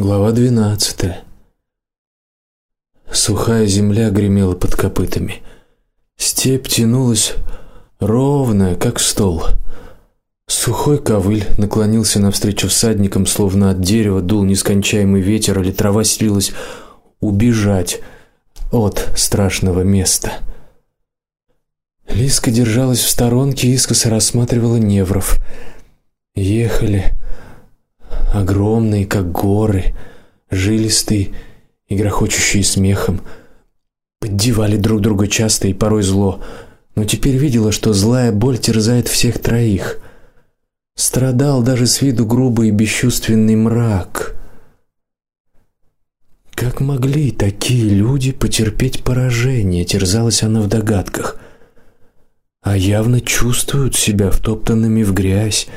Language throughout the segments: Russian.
Глава 12. Сухая земля гремела под копытами. Степь тянулась ровная, как стол. Сухой ковыль наклонился навстречу всадникам, словно от дерева дул нескончаемый ветер, или трава силилась убежать от страшного места. Лиска держалась в сторонке и искоса рассматривала невров. Ехали огромные, как горы, жилистые и грохочущие смехом, поддевали друг друга часто и порой зло, но теперь видела, что злая боль терзает всех троих. Страдал даже с виду грубый и бесчувственный мрак. Как могли такие люди потерпеть поражение, терзалась она в догадках. А явно чувствуют себя втоптанными в грязь,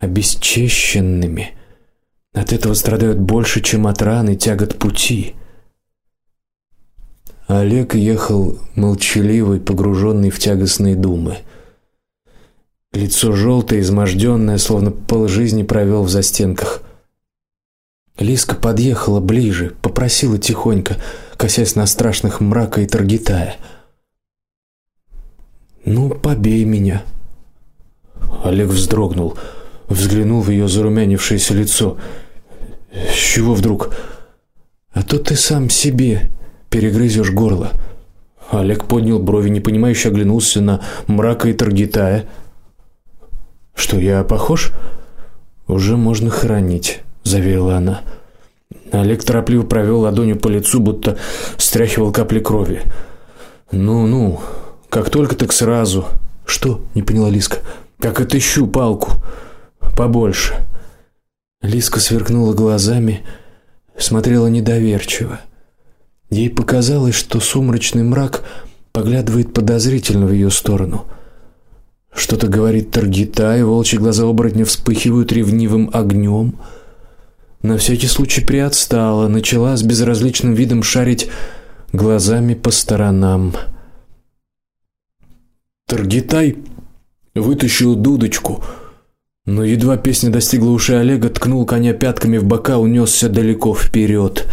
обесчещенными. От этого страдают больше, чем от ран и тягот пути. Олег ехал молчаливый, погруженный в тягостные думы. Лицо желтое, изможденное, словно полжизни провел в застенках. Лиска подъехала ближе, попросила тихонько, косясь на страшных мрака и таргитая: "Ну, побей меня". Олег вздрогнул, взглянул в ее зарумянившееся лицо. С чего вдруг? А то ты сам себе перегрызешь горло. Олег поднял брови, непонимающе оглянулся на мрака и Таргитая. Что я похож? Уже можно хоронить, заверила она. Олег торопливо провел ладонью по лицу, будто стряхивал капли крови. Ну-ну, как только так сразу. Что? не поняла Лиска. Как отыщу палку побольше. Лиска сверкнула глазами, смотрела недоверчиво. Ей показалось, что сумрачный мрак поглядывает подозрительно в ее сторону. Что-то говорит Таргита, и волчьи глаза оборотня вспыхивают ревнивым огнем. На всякий случай приотстала, начала с безразличным видом шарить глазами по сторонам. Таргитай вытащил дудочку, но едва песня достигла ушей Олега, ткнул коня пятками в бока, унесся далеко вперед.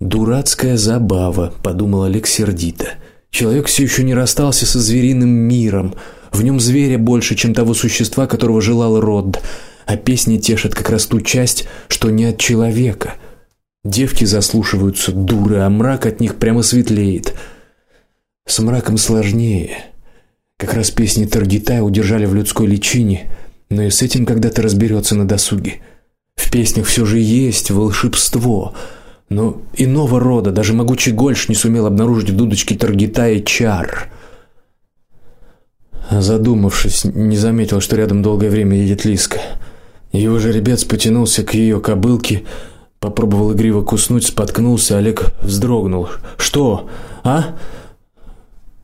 Дурацкая забава, подумал Олег сердито. Человек все еще не расстался со звериным миром. В нем зверя больше, чем того существа, которого желал род. А песни тешат как раз ту часть, что не от человека. Девки заслушиваются дуры, а мрак от них прямо светлеет. С мраком сложнее. Как раз песни Таргитая удержали в людской личине но и с этим когда-то разберется на досуге. В песнях все же есть волшебство, но иного рода, даже могучий Гольш не сумел обнаружить в дудочке Таргитая чар. Задумавшись, не заметил, что рядом долгое время едет Лиска. Его жеребец потянулся к ее кобылке, попробовал игриво куснуть, споткнулся, Олег вздрогнул. Что? А?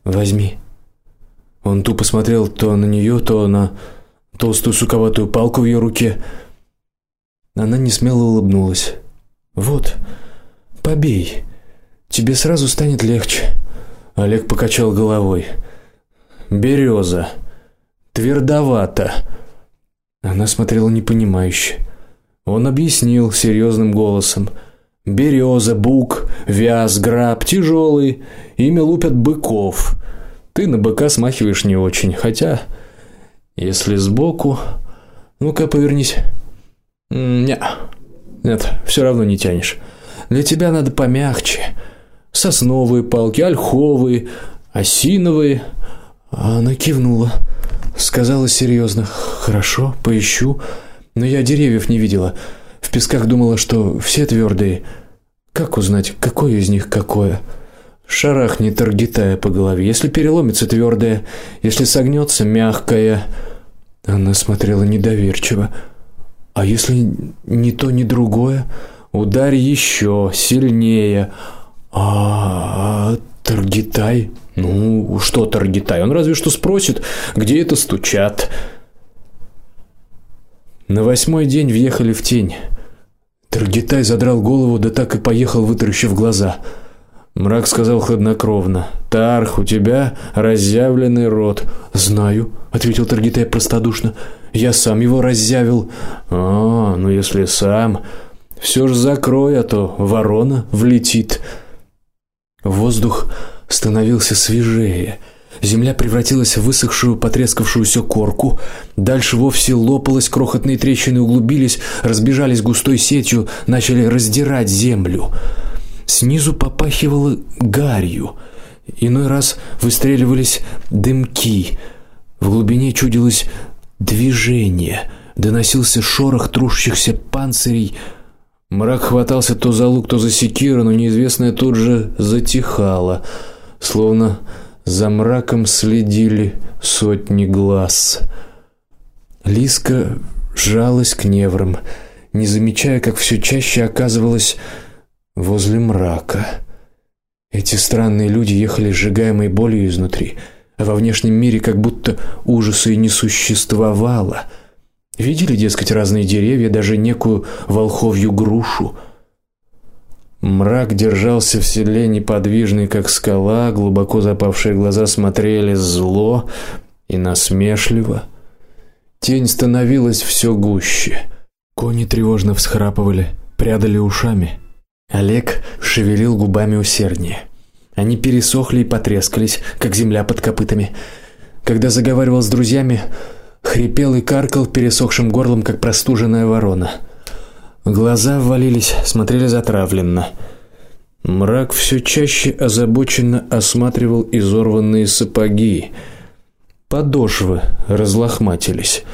Возьми. Он тупо смотрел то на нее, то на толстую суковатую палку в ее руке. Она не смело улыбнулась. Вот, побей. Тебе сразу станет легче. Олег покачал головой. Береза. Твердовато. Она смотрела непонимающе. Он объяснил серьезным голосом: Береза, бук, вяз, граб тяжелый, ими лупят быков. Ты на быка смахиваешь не очень, хотя если сбоку, ну-ка повернись. Не. Нет, все равно не тянешь. Для тебя надо помягче. Сосновые палки, ольховые, осиновые. Она кивнула, сказала серьезно: "Хорошо, поищу, но я деревьев не видела. В песках думала, что все твердые. Как узнать, какое из них какое?" Шарахни таргетая по голове. Если переломится твердое, если согнется мягкое. Она смотрела недоверчиво. А если ни то, ни другое, ударь еще сильнее. А, -а, -а Таргитай? Ну, что Таргитай? Он разве что спросит, где это стучат. На восьмой день въехали в тень. Таргитай задрал голову, да так и поехал, вытаращив глаза. Мрак сказал хладнокровно: "Тарх, у тебя разъявленный рот". "Знаю", ответил Таргитай простодушно. "Я сам его разъявил". "А, ну если сам". Все ж закрой, а то ворона влетит. Воздух становился свежее. Земля превратилась в высохшую, потрескавшуюся корку, дальше вовсе лопалась, крохотные трещины углубились, разбежались густой сетью, начали раздирать землю. Снизу попахивало гарью. Иной раз выстреливались дымки. В глубине чудилось движение, доносился шорох трущихся панцирей. Мрак хватался то за лук, то за секиру, но неизвестное тут же затихало, словно за мраком следили сотни глаз. Лиска жалась к неврам, не замечая, как все чаще оказывалась возле мрака. Эти странные люди ехали сжигаемой болью изнутри, а во внешнем мире как будто ужаса и не существовало. Видели, дескать, разные деревья, даже некую волховью грушу. Мрак держался в седле неподвижный, как скала, глубоко запавшие глаза смотрели зло и насмешливо. Тень становилась все гуще. Кони тревожно всхрапывали, прядали ушами. Олег шевелил губами усерднее. Они пересохли и потрескались, как земля под копытами. Когда заговаривал с друзьями, хрипел и каркал пересохшим горлом, как простуженная ворона. Глаза ввалились, смотрели затравленно. Мрак все чаще озабоченно осматривал изорванные сапоги. Подошвы разлохматились.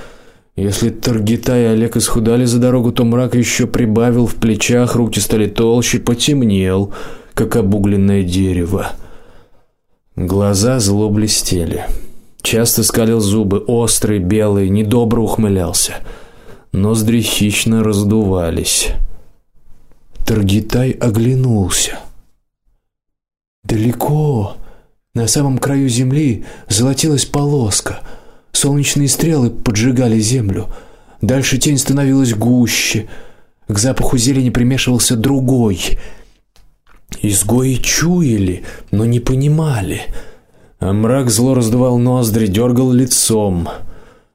Если Таргита и Олег исхудали за дорогу, то мрак еще прибавил в плечах, руки стали толще, потемнел, как обугленное дерево. Глаза зло блестели. Часто скалил зубы, острые, белые, недобро ухмылялся. Ноздри хищно раздувались. Таргитай оглянулся. Далеко, на самом краю земли, золотилась полоска — Солнечные стрелы поджигали землю. Дальше тень становилась гуще. К запаху зелени примешивался другой. Изгои чуяли, но не понимали. А мрак зло раздувал ноздри, дергал лицом.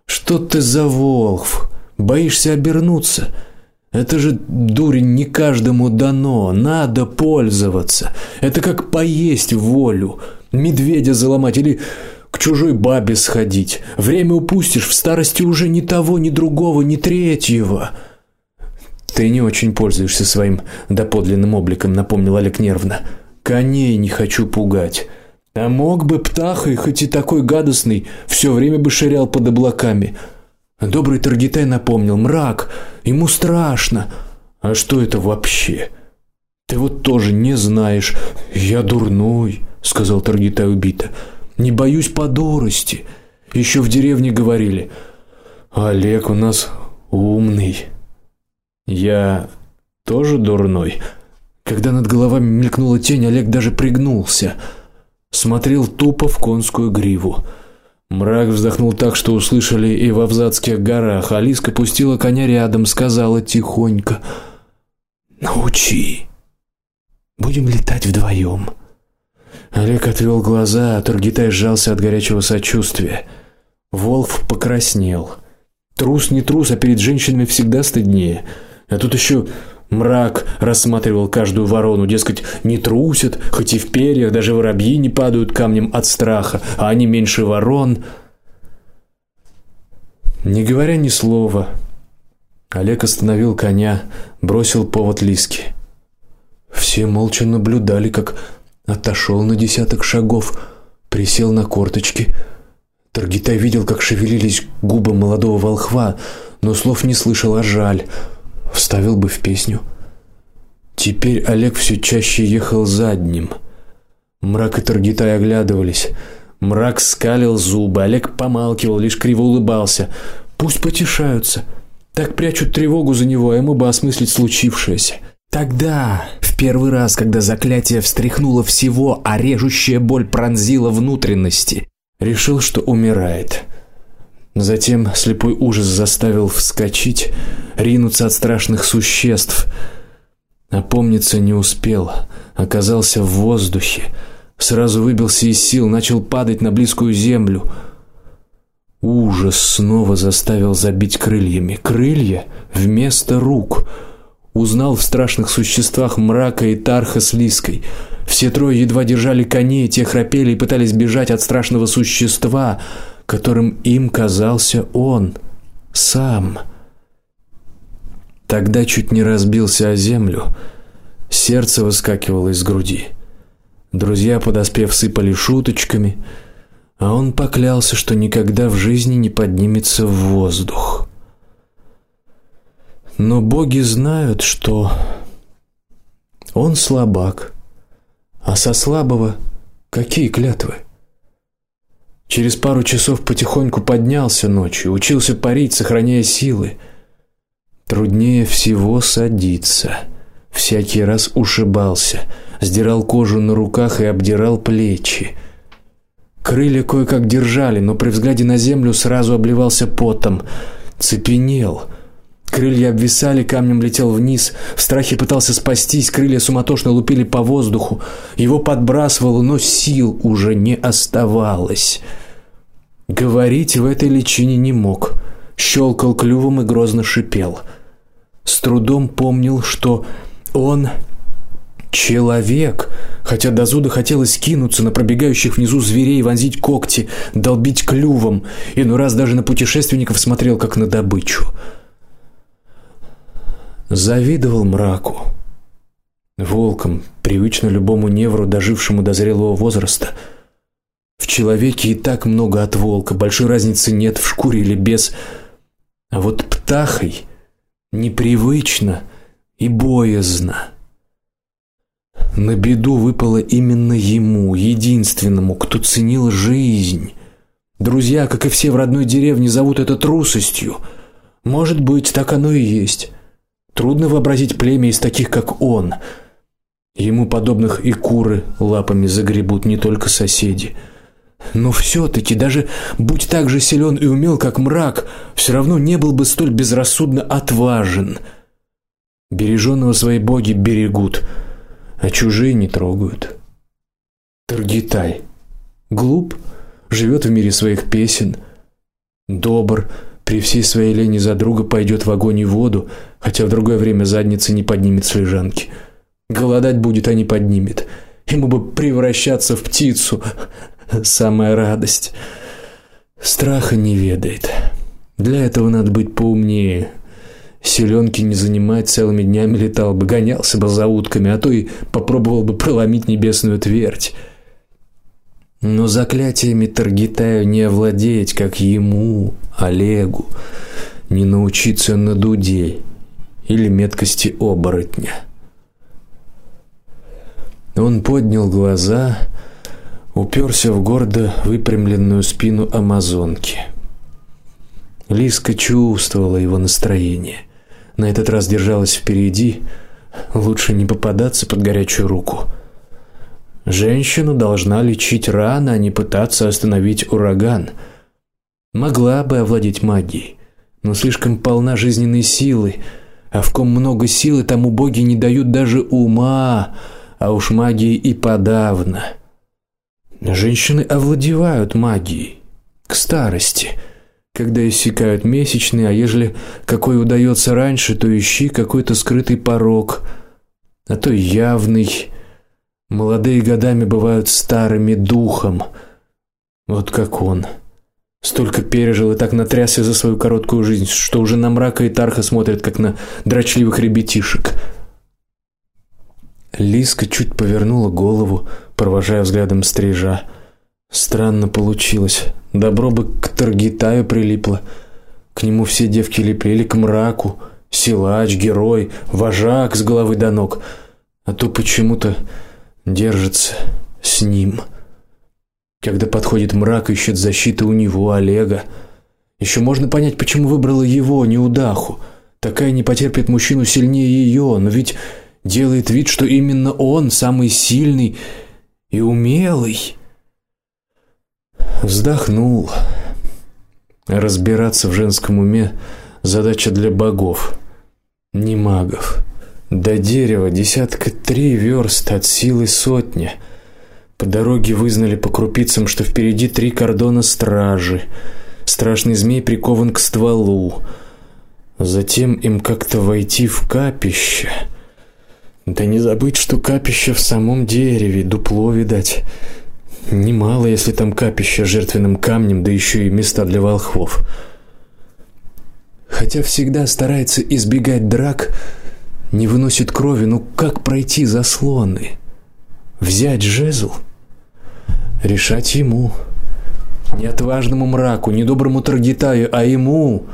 Что ты за волхв? Боишься обернуться? Это же дурень не каждому дано, надо пользоваться. Это как поесть волю, медведя заломать или к чужой бабе сходить. Время упустишь, в старости уже ни того, ни другого, ни третьего. Ты не очень пользуешься своим доподлинным обликом, напомнил Олег нервно. Коней не хочу пугать. А мог бы птахой, хоть и такой гадостный, все время бы ширял под облаками. Добрый Таргитай напомнил: мрак, ему страшно. А что это вообще? Ты вот тоже не знаешь. Я дурной, сказал Таргитай убито. Не боюсь по дурости. Еще в деревне говорили: "Олег у нас умный". Я тоже дурной. Когда над головами мелькнула тень, Олег даже пригнулся, смотрел тупо в конскую гриву. Мрак вздохнул так, что услышали и в Авзацких горах. Алиска пустила коня рядом, сказала тихонько: "Научи. Будем летать вдвоем. Олег отвел глаза, а Тургитай сжался от горячего сочувствия. Волф покраснел. Трус не трус, а перед женщинами всегда стыднее. А тут еще мрак рассматривал каждую ворону, дескать, не трусят, хоть и в перьях даже воробьи не падают камнем от страха, а они меньше ворон. Не говоря ни слова, Олег остановил коня, бросил повод Лиске. Все молча наблюдали, как отошел на десяток шагов, присел на корточки. Таргитай видел, как шевелились губы молодого волхва, но слов не слышал, а жаль. Вставил бы в песню. Теперь Олег все чаще ехал задним. Мрак и Таргитай оглядывались. Мрак скалил зубы, Олег помалкивал, лишь криво улыбался. Пусть потешаются. Так прячут тревогу за него, а ему бы осмыслить случившееся. Тогда, в первый раз, когда заклятие встряхнуло всего, а режущая боль пронзила внутренности, решил, что умирает. Затем слепой ужас заставил вскочить, ринуться от страшных существ. Опомниться не успел, оказался в воздухе, сразу выбился из сил, начал падать на близкую землю. Ужас снова заставил забить крыльями. Крылья вместо рук. Узнал в страшных существах мрака и Тарха с Лиской. Все трое едва держали коней, те храпели и пытались бежать от страшного существа, которым им казался он сам. Тогда чуть не разбился о землю, сердце выскакивало из груди. Друзья, подоспев, сыпали шуточками, а он поклялся, что никогда в жизни не поднимется в воздух. Но боги знают, что он слабак. А со слабого какие клятвы? Через пару часов потихоньку поднялся ночью, учился парить, сохраняя силы. Труднее всего садиться. Всякий раз ушибался, сдирал кожу на руках и обдирал плечи. Крылья кое-как держали, но при взгляде на землю сразу обливался потом, цепенел. Крылья обвисали, камнем летел вниз, в страхе пытался спастись, крылья суматошно лупили по воздуху. Его подбрасывало, но сил уже не оставалось. Говорить в этой личине не мог. Щелкал клювом и грозно шипел. С трудом помнил, что он человек, хотя до зуда хотелось кинуться на пробегающих внизу зверей, вонзить когти, долбить клювом, и ну раз даже на путешественников смотрел как на добычу завидовал мраку. Волком, привычно любому невру, дожившему до зрелого возраста. В человеке и так много от волка, большой разницы нет в шкуре или без. А вот птахой непривычно и боязно. На беду выпало именно ему, единственному, кто ценил жизнь. Друзья, как и все в родной деревне, зовут это трусостью. Может быть, так оно и есть. Трудно вообразить племя из таких, как он. Ему подобных и куры лапами загребут не только соседи. Но все таки даже будь так же силен и умел, как мрак, все равно не был бы столь безрассудно отважен. Береженного свои боги берегут, а чужие не трогают. Таргитай глуп, живет в мире своих песен, добр, при всей своей лени за друга пойдет в огонь и воду, хотя в другое время задницы не поднимет с лежанки. Голодать будет, а не поднимет. Ему бы превращаться в птицу. Самая радость. Страха не ведает. Для этого надо быть поумнее. Селенки не занимать целыми днями летал бы, гонялся бы за утками, а то и попробовал бы проломить небесную твердь. Но заклятиями Таргитаю не овладеть, как ему, Олегу, не научиться на дуде или меткости оборотня. Он поднял глаза, уперся в гордо выпрямленную спину амазонки. Лиска чувствовала его настроение. На этот раз держалась впереди, лучше не попадаться под горячую руку. Женщина должна лечить раны, а не пытаться остановить ураган. Могла бы овладеть магией, но слишком полна жизненной силы, а в ком много силы, тому боги не дают даже ума, а уж магии и подавно. Женщины овладевают магией к старости, когда иссякают месячные, а ежели какой удается раньше, то ищи какой-то скрытый порок, а то явный Молодые годами бывают старыми духом. Вот как он. Столько пережил и так натрясся за свою короткую жизнь, что уже на мрака и Тарха смотрит как на дрочливых ребятишек. Лиска чуть повернула голову, провожая взглядом стрижа. Странно получилось. Добро бы к Таргитаю прилипло. К нему все девки липли к мраку, силач, герой, вожак с головы до ног. А то почему-то держится с ним. Когда подходит мрак, ищет защиты у него, Олега. Еще можно понять, почему выбрала его, не удаху. Такая не потерпит мужчину сильнее ее, но ведь делает вид, что именно он самый сильный и умелый. Вздохнул. Разбираться в женском уме задача для богов, не магов. До дерева десятка три верст от силы сотня. По дороге вызнали по крупицам, что впереди три кордона стражи. Страшный змей прикован к стволу. Затем им как-то войти в капище. Да не забыть, что капище в самом дереве, дупло видать. Немало, если там капище жертвенным камнем, да еще и места для волхвов. Хотя всегда старается избегать драк, не выносит крови, ну как пройти заслоны? Взять жезл, решать ему. Не отважному мраку, не доброму Таргитаю, а ему,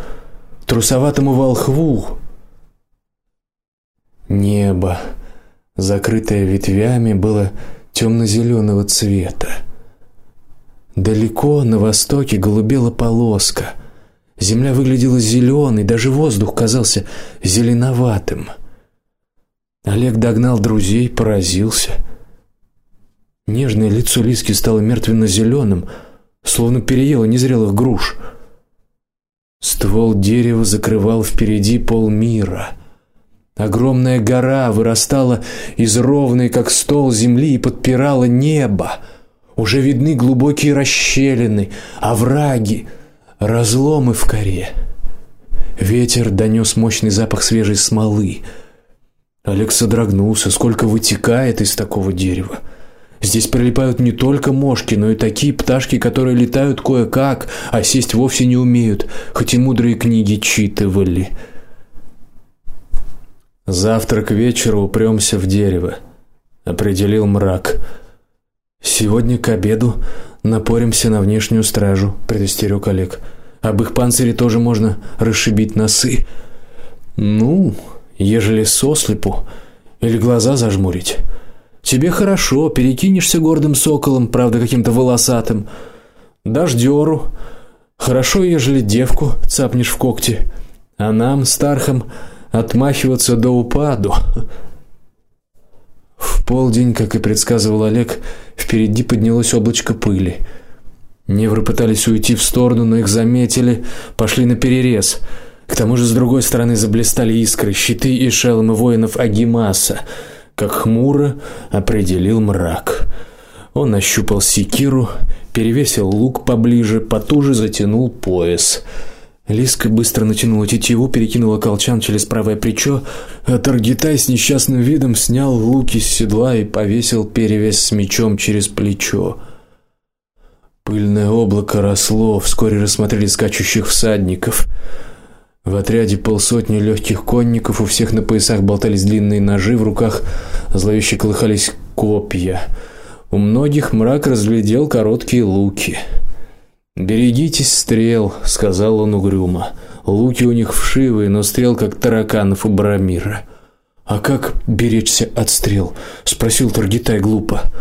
трусоватому волхву. Небо, закрытое ветвями, было темно зеленого цвета. Далеко на востоке голубела полоска. Земля выглядела зеленой, даже воздух казался зеленоватым. Олег догнал друзей, поразился. Нежное лицо Лиски стало мертвенно зеленым словно переело незрелых груш. Ствол дерева закрывал впереди полмира. Огромная гора вырастала из ровной, как стол земли, и подпирала небо. Уже видны глубокие расщелины, овраги, разломы в коре. Ветер донес мощный запах свежей смолы. Алекс содрогнулся, сколько вытекает из такого дерева. Здесь прилипают не только мошки, но и такие пташки, которые летают кое-как, а сесть вовсе не умеют, хоть и мудрые книги читывали. Завтра к вечеру упрёмся в дерево, определил мрак. Сегодня к обеду напоримся на внешнюю стражу, предостерег Олег. Об их панцире тоже можно расшибить носы. Ну, ежели сослепу или глаза зажмурить. Тебе хорошо, перекинешься гордым соколом, правда, каким-то волосатым. Дашь дёру. Хорошо, ежели девку цапнешь в когти. А нам, стархам, отмахиваться до упаду. В полдень, как и предсказывал Олег, впереди поднялось облачко пыли. Невры пытались уйти в сторону, но их заметили, пошли на перерез. К тому же с другой стороны заблестели искры, щиты и шеломы воинов Агимаса как хмуро определил мрак. Он ощупал секиру, перевесил лук поближе, потуже затянул пояс. Лиска быстро натянула тетиву, перекинула колчан через правое плечо, а Таргитай с несчастным видом снял луки с седла и повесил перевес с мечом через плечо. Пыльное облако росло, вскоре рассмотрели скачущих всадников. В отряде полсотни легких конников, у всех на поясах болтались длинные ножи, в руках зловеще колыхались копья. У многих мрак разглядел короткие луки. "Берегитесь стрел", сказал он угрюмо. "Луки у них вшивые, но стрел как тараканов у Барамира". "А как беречься от стрел?" спросил Таргитай глупо.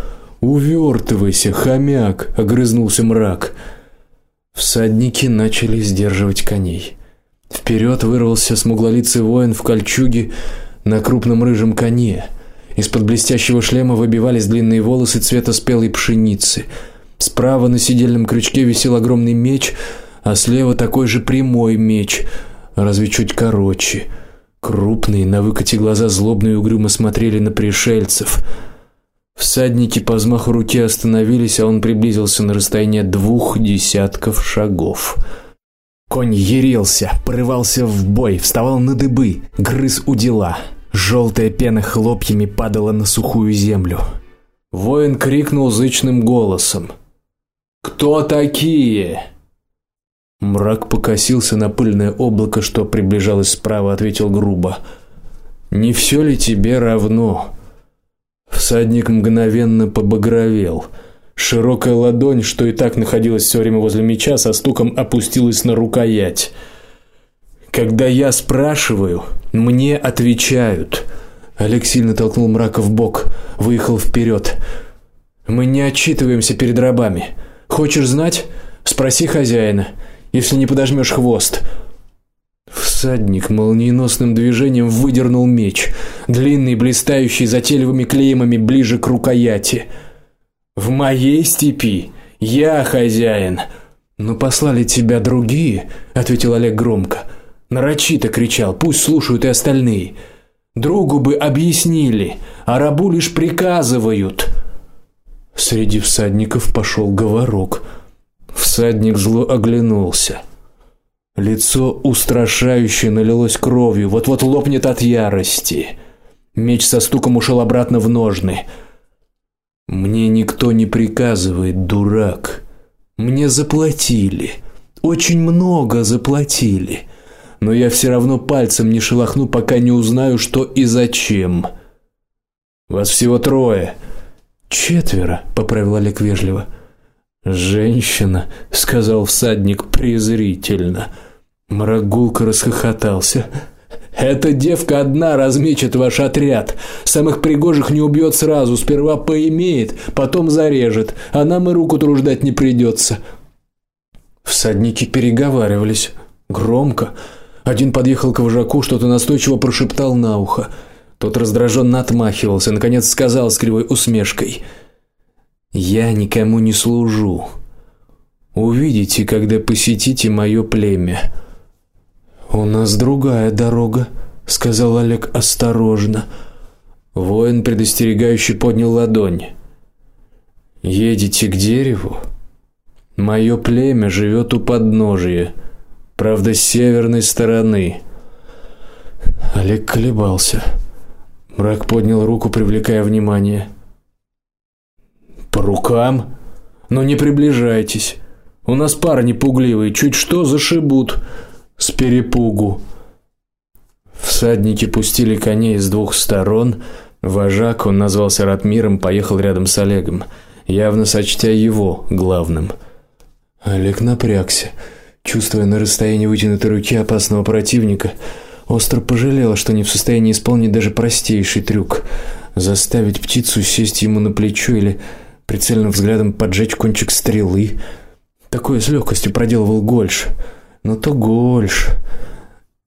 "Увертывайся, хомяк", огрызнулся мрак. Всадники начали сдерживать коней. Вперед вырвался смуглолицый воин в кольчуге на крупном рыжем коне. Из-под блестящего шлема выбивались длинные волосы цвета спелой пшеницы. Справа на седельном крючке висел огромный меч, а слева такой же прямой меч, разве чуть короче. Крупные, на выкате глаза злобно и угрюмо смотрели на пришельцев. Всадники по взмаху руки остановились, а он приблизился на расстояние двух десятков шагов. Конь ярился, порывался в бой, вставал на дыбы, грыз у дела. Желтая пена хлопьями падала на сухую землю. Воин крикнул зычным голосом: "Кто такие?" Мрак покосился на пыльное облако, что приближалось справа, ответил грубо: "Не все ли тебе равно?" Всадник мгновенно побагровел. Широкая ладонь, что и так находилась все время возле меча, со стуком опустилась на рукоять. Когда я спрашиваю, мне отвечают. Алексей натолкнул мрака в бок, выехал вперед. Мы не отчитываемся перед рабами. Хочешь знать? Спроси хозяина, если не подожмешь хвост. Всадник молниеносным движением выдернул меч, длинный, блистающий затейливыми клеймами ближе к рукояти. В моей степи я хозяин. Но послали тебя другие, ответил Олег громко. Нарочито кричал: "Пусть слушают и остальные. Другу бы объяснили, а рабу лишь приказывают". Среди всадников пошел говорок. Всадник зло оглянулся. Лицо устрашающе налилось кровью, вот-вот лопнет от ярости. Меч со стуком ушел обратно в ножны. Мне никто не приказывает, дурак. Мне заплатили. Очень много заплатили. Но я все равно пальцем не шелохну, пока не узнаю, что и зачем. Вас всего трое. Четверо, поправил Олег вежливо. Женщина, сказал всадник презрительно. Мрагулка расхохотался. Эта девка одна размечет ваш отряд. Самых пригожих не убьет сразу, сперва поимеет, потом зарежет, а нам и руку труждать не придется. Всадники переговаривались громко. Один подъехал к вожаку, что-то настойчиво прошептал на ухо. Тот раздраженно отмахивался, наконец сказал с кривой усмешкой: "Я никому не служу. Увидите, когда посетите мое племя. У нас другая дорога, сказал Олег осторожно. Воин предостерегающе поднял ладонь. Едете к дереву? Мое племя живет у подножия, правда, с северной стороны. Олег колебался. Мрак поднял руку, привлекая внимание. По рукам? Но не приближайтесь. У нас парни пугливые, чуть что зашибут с перепугу. Всадники пустили коней с двух сторон. Вожак, он назвался Ратмиром, поехал рядом с Олегом, явно сочтя его главным. Олег напрягся, чувствуя на расстоянии вытянутой руки опасного противника, остро пожалел, что не в состоянии исполнить даже простейший трюк заставить птицу сесть ему на плечо или прицельным взглядом поджечь кончик стрелы. Такое с легкостью проделывал Гольш. Но то Гольш.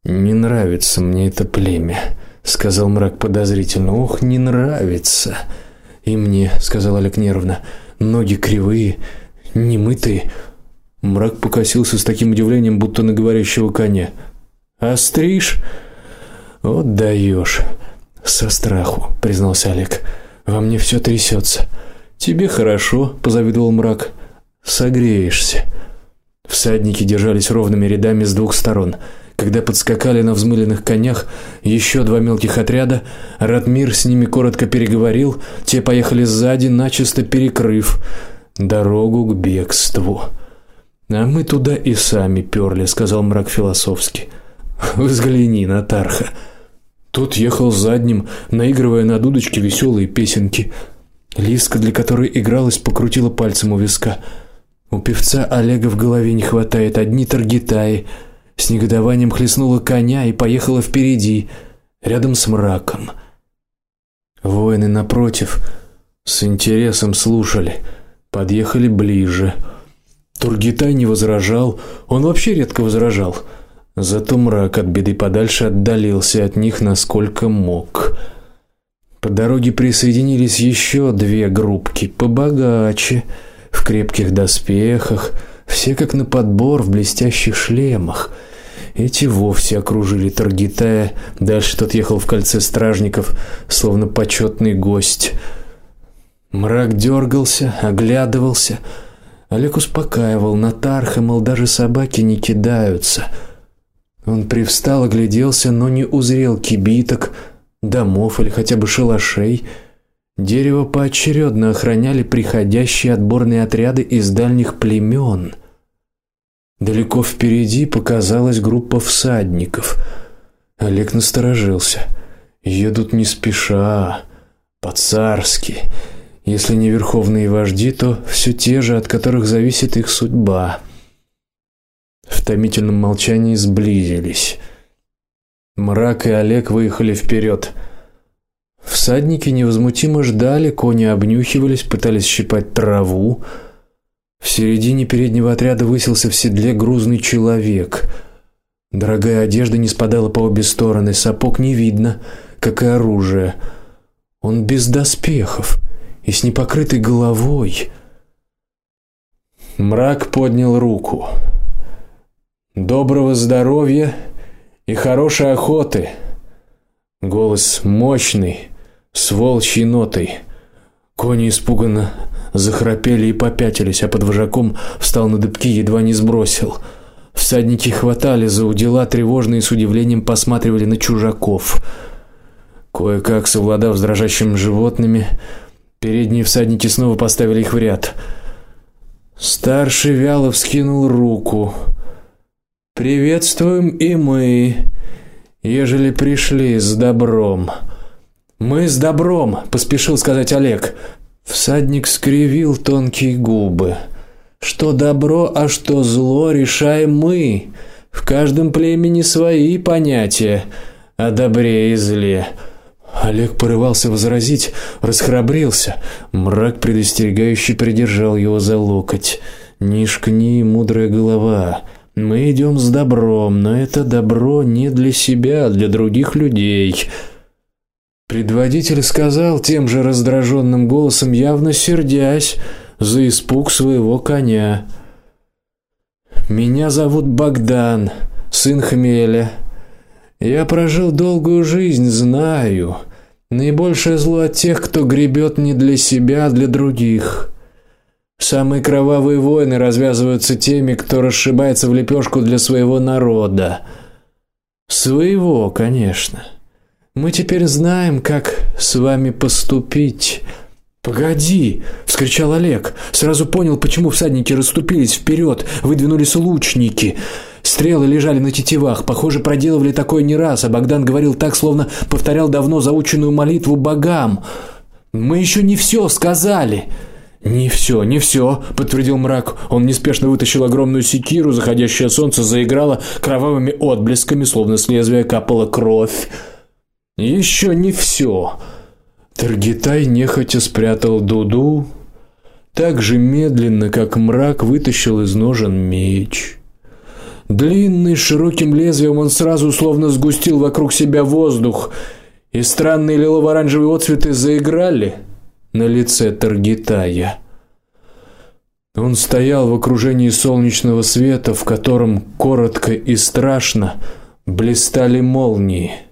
Не нравится мне это племя, сказал мрак подозрительно. Ох, не нравится. И мне, сказал Олег нервно. Ноги кривые, немытые. Мрак покосился с таким удивлением, будто на говорящего коня. Остришь? Вот даешь. Со страху, признался Олег. Во мне все трясется. Тебе хорошо, позавидовал мрак. Согреешься. Всадники держались ровными рядами с двух сторон. Когда подскакали на взмыленных конях еще два мелких отряда, Ратмир с ними коротко переговорил, те поехали сзади, начисто перекрыв дорогу к бегству. А мы туда и сами перли, сказал мрак философски. Взгляни на Тарха. Тот ехал задним, наигрывая на дудочке веселые песенки. Лиска, для которой игралась, покрутила пальцем у виска. У певца Олега в голове не хватает одни таргетаи. С негодованием хлестнула коня и поехала впереди, рядом с мраком. Воины напротив с интересом слушали, подъехали ближе. Тургитай не возражал, он вообще редко возражал. Зато мрак от беды подальше отдалился от них насколько мог. По дороге присоединились еще две группки побогаче в крепких доспехах, все как на подбор в блестящих шлемах. Эти вовсе окружили Таргитая, дальше тот ехал в кольце стражников, словно почетный гость. Мрак дергался, оглядывался. Олег успокаивал на Тарха, мол, даже собаки не кидаются. Он привстал, огляделся, но не узрел кибиток, домов или хотя бы шалашей. Дерево поочередно охраняли приходящие отборные отряды из дальних племен. Далеко впереди показалась группа всадников. Олег насторожился. Едут не спеша, по-царски. Если не верховные вожди, то все те же, от которых зависит их судьба. В томительном молчании сблизились. Мрак и Олег выехали вперед. Всадники невозмутимо ждали, кони обнюхивались, пытались щипать траву. В середине переднего отряда высился в седле грузный человек. Дорогая одежда не спадала по обе стороны, сапог не видно, как и оружие. Он без доспехов и с непокрытой головой. Мрак поднял руку. Доброго здоровья и хорошей охоты. Голос мощный, с волчьей нотой. Кони испуганно захрапели и попятились, а под вожаком встал на дыбки, едва не сбросил. Всадники хватали за удила, тревожно и с удивлением посматривали на чужаков. Кое-как совладав с дрожащими животными, передние всадники снова поставили их в ряд. Старший вяло вскинул руку. Приветствуем и мы, ежели пришли с добром. Мы с добром, поспешил сказать Олег. Всадник скривил тонкие губы. Что добро, а что зло, решаем мы. В каждом племени свои понятия о добре и зле. Олег порывался возразить, расхрабрился. Мрак предостерегающе придержал его за локоть. Не шкни, мудрая голова. Мы идем с добром, но это добро не для себя, а для других людей. Предводитель сказал тем же раздраженным голосом, явно сердясь: за испуг своего коня. Меня зовут Богдан, сын Хмеля. Я прожил долгую жизнь, знаю. Наибольшее зло от тех, кто гребет не для себя, а для других. Самые кровавые войны развязываются теми, кто расшибается в лепешку для своего народа. Своего, конечно. Мы теперь знаем, как с вами поступить. Погоди, вскричал Олег. Сразу понял, почему всадники расступились вперед, выдвинулись лучники. Стрелы лежали на тетивах, похоже, проделывали такое не раз, а Богдан говорил так, словно повторял давно заученную молитву богам. Мы еще не все сказали. Не все, не все, подтвердил мрак. Он неспешно вытащил огромную секиру, заходящее солнце заиграло кровавыми отблесками, словно с лезвия капала кровь. Еще не все. Таргитай нехотя спрятал дуду, так же медленно, как мрак, вытащил из ножен меч. Длинный, широким лезвием он сразу словно сгустил вокруг себя воздух, и странные лилово-оранжевые отцветы заиграли на лице Таргитая. Он стоял в окружении солнечного света, в котором коротко и страшно блистали молнии.